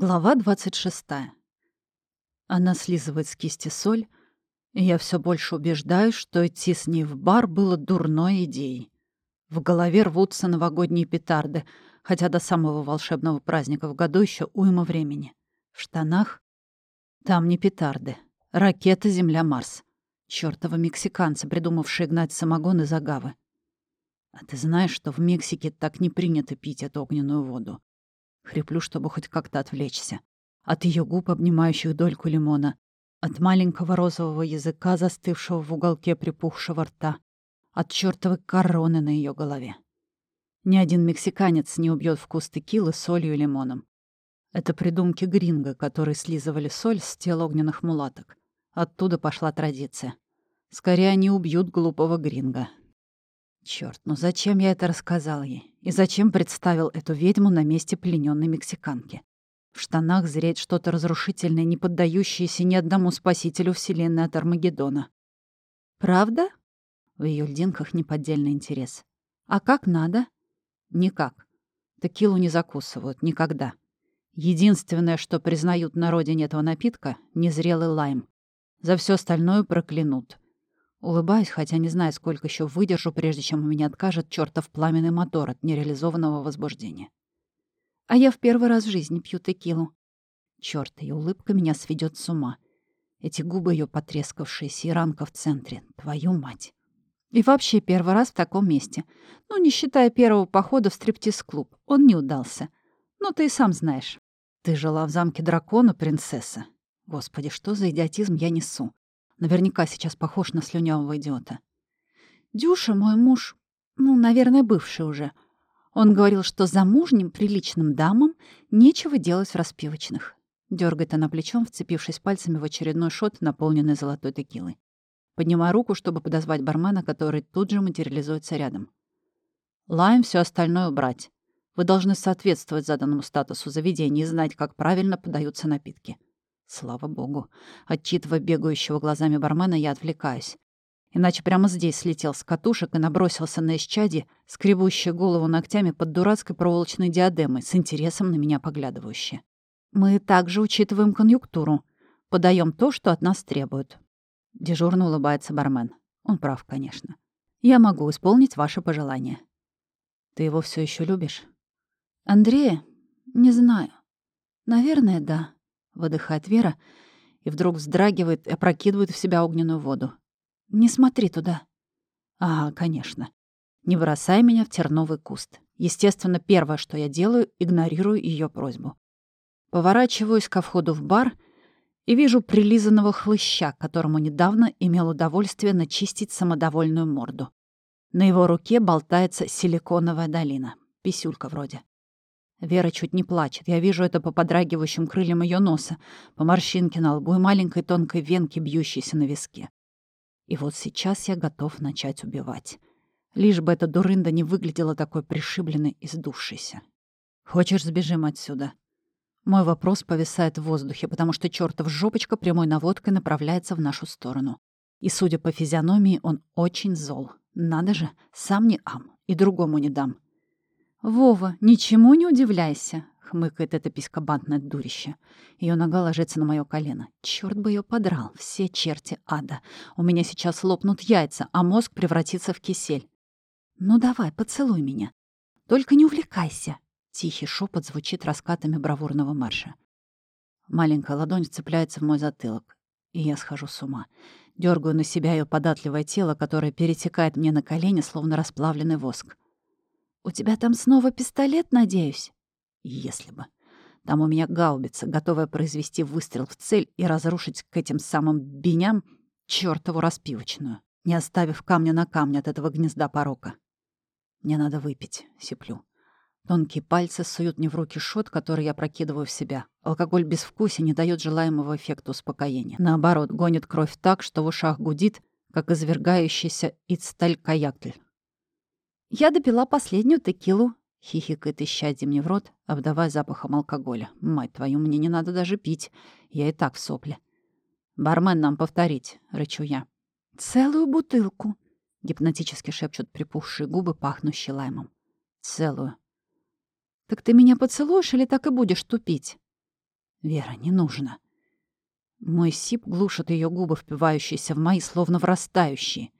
Глава 26. Она слизывает с кисти соль, и я все больше убеждаюсь, что идти с ней в бар было дурной идеей. В голове рвутся новогодние петарды, хотя до самого волшебного праздника в году еще уйма времени. В штанах там не петарды. Ракета Земля-Марс. Чёртовы мексиканцы, придумавшие гнать самогон из агавы. А ты знаешь, что в Мексике так не принято пить эту огненную воду? Хриплю, чтобы хоть как-то отвлечься. От ее губ, обнимающих дольку лимона. От маленького розового языка, застывшего в уголке припухшего рта. От чертовой короны на ее голове. Ни один мексиканец не убьет вкус текилы солью и лимоном. Это придумки гринго, которые слизывали соль с тел огненных мулаток. Оттуда пошла традиция. Скорее они убьют глупого гринга, Черт, ну зачем я это рассказал ей? И зачем представил эту ведьму на месте плененной мексиканки? В штанах зреть что-то разрушительное, не поддающееся ни одному спасителю Вселенной от Армагеддона. «Правда?» В ее льдинках неподдельный интерес. «А как надо?» «Никак. Текилу не закусывают. Никогда. Единственное, что признают на родине этого напитка — незрелый лайм. За все остальное проклянут. Улыбаюсь, хотя не знаю, сколько еще выдержу, прежде чем у меня откажет чертов пламенный мотор от нереализованного возбуждения. А я в первый раз в жизни пью текилу. Черт, ее улыбка меня сведет с ума. Эти губы ее потрескавшиеся и ранка в центре. Твою мать. И вообще первый раз в таком месте. Ну, не считая первого похода в стриптиз-клуб. Он не удался. Ну, ты и сам знаешь. Ты жила в замке дракона, принцесса. Господи, что за идиотизм я несу? Наверняка сейчас похож на слюнявого идиота. Дюша, мой муж, ну, наверное, бывший уже. Он говорил, что замужним, приличным дамам нечего делать в распивочных. Дёргает она плечом, вцепившись пальцами в очередной шот, наполненный золотой текилой. Поднимаю руку, чтобы подозвать бармена, который тут же материализуется рядом. Лайм все остальное убрать. Вы должны соответствовать заданному статусу заведения и знать, как правильно подаются напитки. Слава богу. Отчитывая бегающего глазами бармена, я отвлекаюсь. Иначе прямо здесь слетел с катушек и набросился на исчадие, скребущее голову ногтями под дурацкой проволочной диадемой, с интересом на меня поглядывающее. Мы также учитываем конъюнктуру. Подаем то, что от нас требуют. Дежурно улыбается бармен. Он прав, конечно. Я могу исполнить ваше пожелание. Ты его все еще любишь? Андрея? Не знаю. Наверное, да выдыхает Вера и вдруг вздрагивает и опрокидывает в себя огненную воду. «Не смотри туда». «А, конечно. Не бросай меня в терновый куст. Естественно, первое, что я делаю, игнорирую ее просьбу. Поворачиваюсь ко входу в бар и вижу прилизанного хлыща, которому недавно имел удовольствие начистить самодовольную морду. На его руке болтается силиконовая долина. Писюлька вроде. Вера чуть не плачет. Я вижу это по подрагивающим крыльям ее носа, по морщинке на лбу и маленькой тонкой венке, бьющейся на виске. И вот сейчас я готов начать убивать. Лишь бы эта дурында не выглядела такой пришибленной и сдувшейся. «Хочешь, сбежим отсюда?» Мой вопрос повисает в воздухе, потому что чертов жопочка прямой наводкой направляется в нашу сторону. И, судя по физиономии, он очень зол. Надо же, сам не ам, и другому не дам. «Вова, ничему не удивляйся», — хмыкает это пискобантное дурище. Ее нога ложится на мое колено. Черт бы ее подрал, все черти ада. У меня сейчас лопнут яйца, а мозг превратится в кисель. «Ну давай, поцелуй меня. Только не увлекайся», — тихий шепот звучит раскатами бравурного марша. Маленькая ладонь цепляется в мой затылок, и я схожу с ума. Дергаю на себя ее податливое тело, которое перетекает мне на колени, словно расплавленный воск. «У тебя там снова пистолет, надеюсь?» «Если бы. Там у меня гаубица, готовая произвести выстрел в цель и разрушить к этим самым беням чёртову распивочную, не оставив камня на камне от этого гнезда порока. Мне надо выпить», — сиплю. Тонкие пальцы суют мне в руки шот, который я прокидываю в себя. Алкоголь без вкуса не дает желаемого эффекта успокоения. Наоборот, гонит кровь так, что в ушах гудит, как извергающийся ицталькаякль. «Я допила последнюю текилу», — хихикает исчадье мне в рот, обдавая запахом алкоголя. «Мать твою, мне не надо даже пить. Я и так в сопле». «Бармен, нам повторить», — рычу я. «Целую бутылку», — гипнотически шепчут припухшие губы, пахнущие лаймом. «Целую». «Так ты меня поцелуешь или так и будешь тупить?» Вера, не нужно. Мой сип глушит ее губы, впивающиеся в мои, словно врастающие.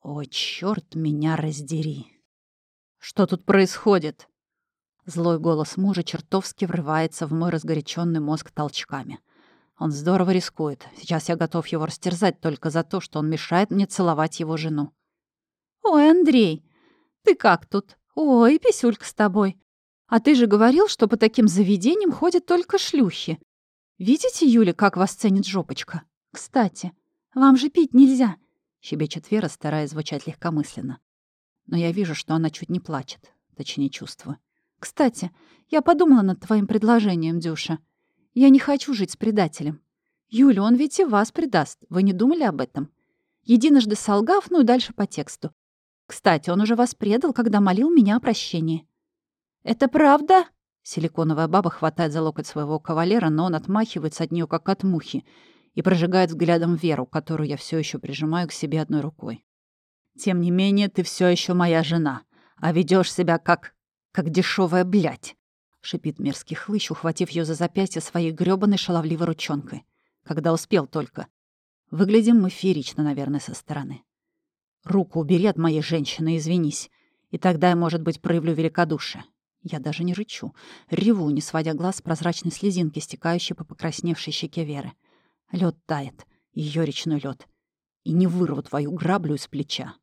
О, черт меня раздери! Что тут происходит? Злой голос мужа чертовски врывается в мой разгоряченный мозг толчками. Он здорово рискует. Сейчас я готов его растерзать только за то, что он мешает мне целовать его жену. «Ой, Андрей, ты как тут? Ой, писюлька с тобой. А ты же говорил, что по таким заведениям ходят только шлюхи. Видите, Юля, как вас ценит жопочка? Кстати, вам же пить нельзя», — щебечет Вера, стараясь звучать легкомысленно. Но я вижу, что она чуть не плачет, точнее чувствую. «Кстати, я подумала над твоим предложением, Дюша. Я не хочу жить с предателем. Юля, он ведь и вас предаст. Вы не думали об этом? Единожды солгав, ну и дальше по тексту. Кстати, он уже вас предал, когда молил меня о прощении. «Это правда?» Силиконовая баба хватает за локоть своего кавалера, но он отмахивается от нее как от мухи, и прожигает взглядом Веру, которую я все еще прижимаю к себе одной рукой. «Тем не менее, ты все еще моя жена, а ведешь себя как... как дешевая блядь!» — шипит мерзкий хлыщ, ухватив ее за запястье своей грёбаной шаловливой ручонкой. Когда успел только. Выглядим мы феерично, наверное, со стороны. «Руку убери от моей женщины, извинись, и тогда я, может быть, проявлю великодушие. Я даже не рычу. Реву, не сводя глаз с прозрачной слезинки, стекающей по покрасневшей щеке Веры. Лед тает. ее речной лед. И не вырву твою граблю из плеча.